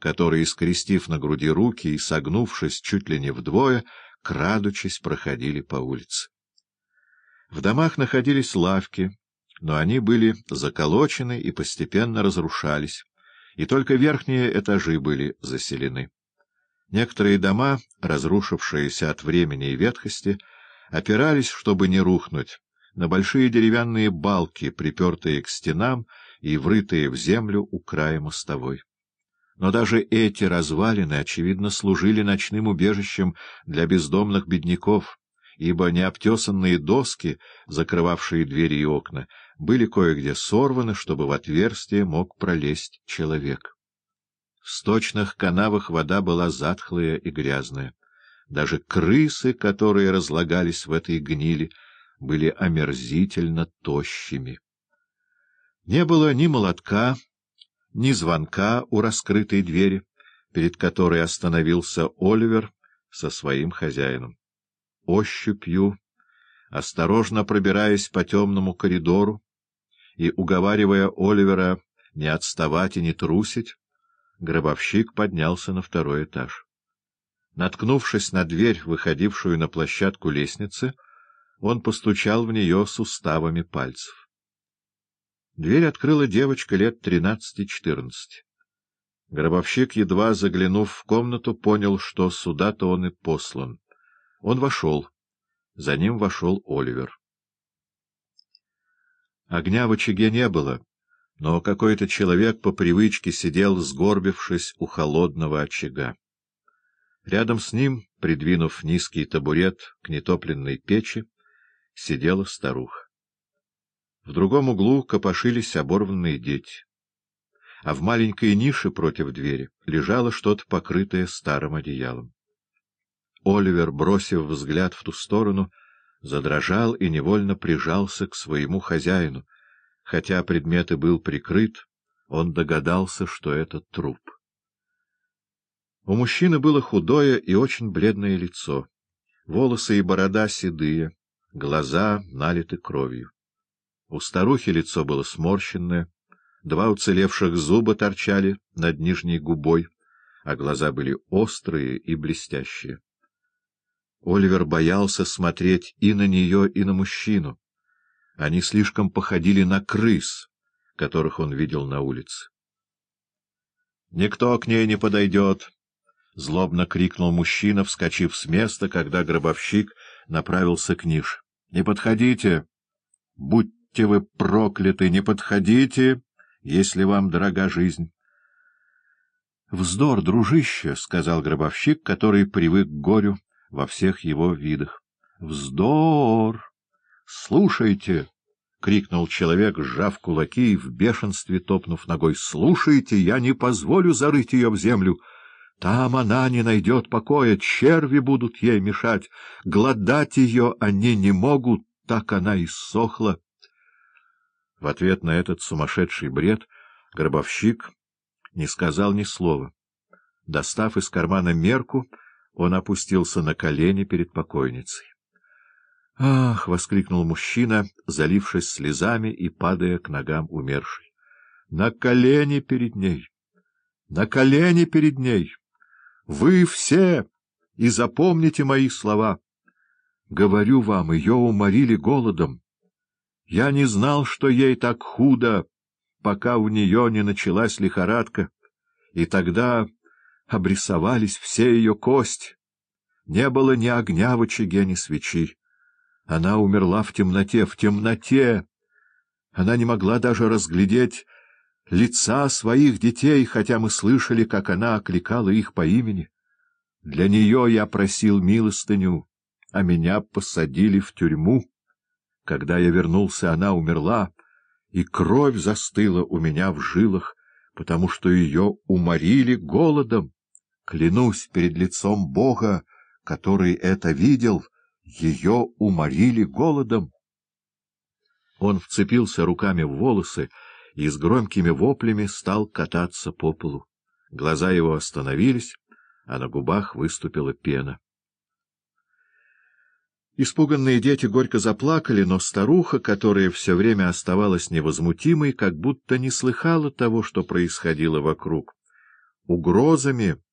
которые, скрестив на груди руки и согнувшись чуть ли не вдвое, крадучись, проходили по улице. В домах находились лавки, но они были заколочены и постепенно разрушались, и только верхние этажи были заселены. Некоторые дома, разрушившиеся от времени и ветхости, опирались, чтобы не рухнуть, на большие деревянные балки, припертые к стенам и врытые в землю у края мостовой. Но даже эти развалины, очевидно, служили ночным убежищем для бездомных бедняков, ибо необтесанные доски, закрывавшие двери и окна, были кое-где сорваны, чтобы в отверстие мог пролезть человек. В сточных канавах вода была затхлая и грязная. Даже крысы, которые разлагались в этой гнили, были омерзительно тощими. Не было ни молотка, ни звонка у раскрытой двери, перед которой остановился Оливер со своим хозяином. Ощупью, осторожно пробираясь по темному коридору и уговаривая Оливера не отставать и не трусить, гробовщик поднялся на второй этаж. Наткнувшись на дверь, выходившую на площадку лестницы, он постучал в нее суставами пальцев. Дверь открыла девочка лет тринадцати-четырнадцати. Гробовщик, едва заглянув в комнату, понял, что сюда-то он и послан. Он вошел. За ним вошел Оливер. Огня в очаге не было, но какой-то человек по привычке сидел, сгорбившись у холодного очага. Рядом с ним, придвинув низкий табурет к нетопленной печи, сидела старуха. В другом углу копошились оборванные дети. А в маленькой нише против двери лежало что-то покрытое старым одеялом. Оливер, бросив взгляд в ту сторону, задрожал и невольно прижался к своему хозяину — Хотя предмет и был прикрыт, он догадался, что это труп. У мужчины было худое и очень бледное лицо. Волосы и борода седые, глаза налиты кровью. У старухи лицо было сморщенное, два уцелевших зуба торчали над нижней губой, а глаза были острые и блестящие. Оливер боялся смотреть и на нее, и на мужчину. Они слишком походили на крыс, которых он видел на улице. — Никто к ней не подойдет! — злобно крикнул мужчина, вскочив с места, когда гробовщик направился к нише. — Не подходите! Будьте вы прокляты! Не подходите, если вам дорога жизнь! — Вздор, дружище! — сказал гробовщик, который привык к горю во всех его видах. — Вздор! — Слушайте! — крикнул человек, сжав кулаки и в бешенстве топнув ногой. — Слушайте, я не позволю зарыть ее в землю. Там она не найдет покоя, черви будут ей мешать. Гладать ее они не могут, так она иссохла. В ответ на этот сумасшедший бред гробовщик не сказал ни слова. Достав из кармана мерку, он опустился на колени перед покойницей. «Ах!» — воскликнул мужчина, залившись слезами и падая к ногам умершей. «На колени перед ней! На колени перед ней! Вы все! И запомните мои слова! Говорю вам, ее уморили голодом. Я не знал, что ей так худо, пока у нее не началась лихорадка, и тогда обрисовались все ее кости. Не было ни огня в очаге, ни свечи. Она умерла в темноте, в темноте. Она не могла даже разглядеть лица своих детей, хотя мы слышали, как она окликала их по имени. Для нее я просил милостыню, а меня посадили в тюрьму. Когда я вернулся, она умерла, и кровь застыла у меня в жилах, потому что ее уморили голодом. Клянусь перед лицом Бога, который это видел, ее уморили голодом. Он вцепился руками в волосы и с громкими воплями стал кататься по полу. Глаза его остановились, а на губах выступила пена. Испуганные дети горько заплакали, но старуха, которая все время оставалась невозмутимой, как будто не слыхала того, что происходило вокруг. угрозами,